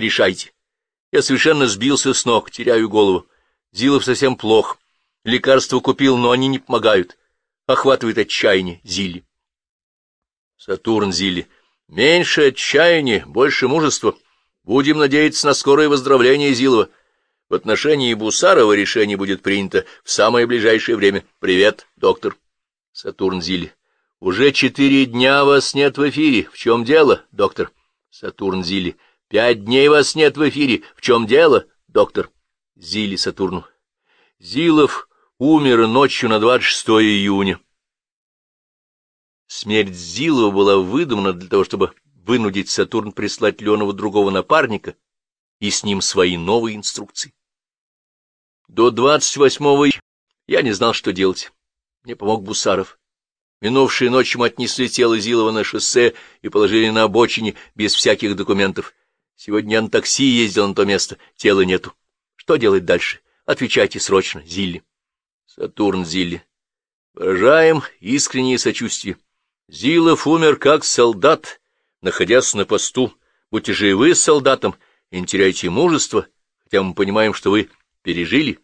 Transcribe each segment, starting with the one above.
Решайте. Я совершенно сбился с ног, теряю голову. Зилов совсем плох. Лекарства купил, но они не помогают. Охватывает отчаяние Зилли. Сатурн Зилли. Меньше отчаяния, больше мужества. Будем надеяться на скорое выздоровление Зилова. В отношении Бусарова решение будет принято в самое ближайшее время. Привет, доктор. Сатурн Зилли. Уже четыре дня вас нет в эфире. В чем дело, доктор? Сатурн Зилли. Пять дней вас нет в эфире. В чем дело, доктор? Зилли Сатурну. Зилов умер ночью на 26 июня. Смерть Зилова была выдумана для того, чтобы вынудить Сатурн прислать Леонова другого напарника и с ним свои новые инструкции. До 28 я не знал, что делать. Мне помог Бусаров. Минувшей ночью мы отнесли тело Зилова на шоссе и положили на обочине без всяких документов. Сегодня я на такси ездил на то место, тела нету. Что делать дальше? Отвечайте срочно, Зилли. Сатурн Зилли. Выражаем искреннее сочувствие. Зилов умер как солдат, находясь на посту. Будьте же и вы солдатом, и не теряйте мужество, хотя мы понимаем, что вы пережили.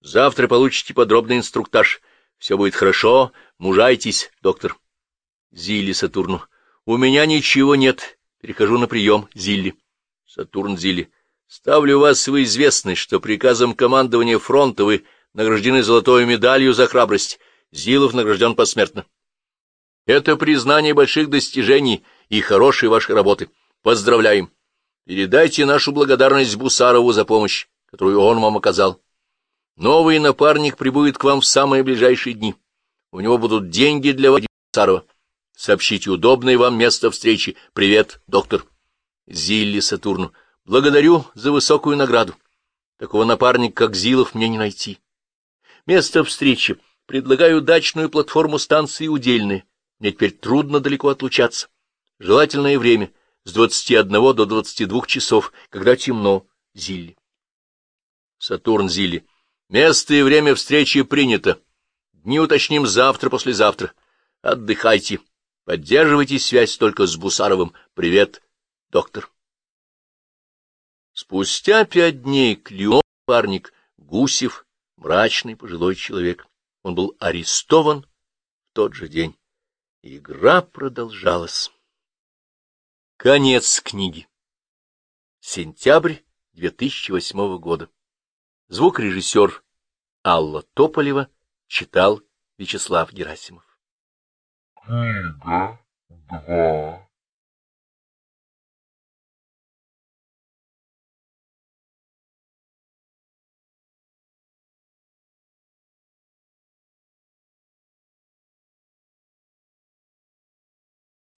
Завтра получите подробный инструктаж. Все будет хорошо, мужайтесь, доктор. Зилли Сатурну. У меня ничего нет. Перехожу на прием, Зилли. Сатурн Зилли. Ставлю вас в известность, что приказом командования фронта вы награждены золотой медалью за храбрость. Зилов награжден посмертно. Это признание больших достижений и хорошей вашей работы. Поздравляем. Передайте нашу благодарность Бусарову за помощь, которую он вам оказал. Новый напарник прибудет к вам в самые ближайшие дни. У него будут деньги для Бусарова. Сообщите удобное вам место встречи. Привет, доктор. Зилли Сатурну. Благодарю за высокую награду. Такого напарника, как Зилов, мне не найти. Место встречи. Предлагаю дачную платформу станции Удельные. Мне теперь трудно далеко отлучаться. Желательное время с двадцати одного до двадцати двух часов, когда темно. Зилли. Сатурн Зилли. Место и время встречи принято. Дни уточним завтра-послезавтра. Отдыхайте. Поддерживайте связь только с Бусаровым. Привет, доктор. Спустя пять дней Клюо, парник, Гусев, мрачный пожилой человек. Он был арестован в тот же день. Игра продолжалась. Конец книги. Сентябрь 2008 года. Звукорежиссер Алла Тополева читал Вячеслав Герасимов. Книга два.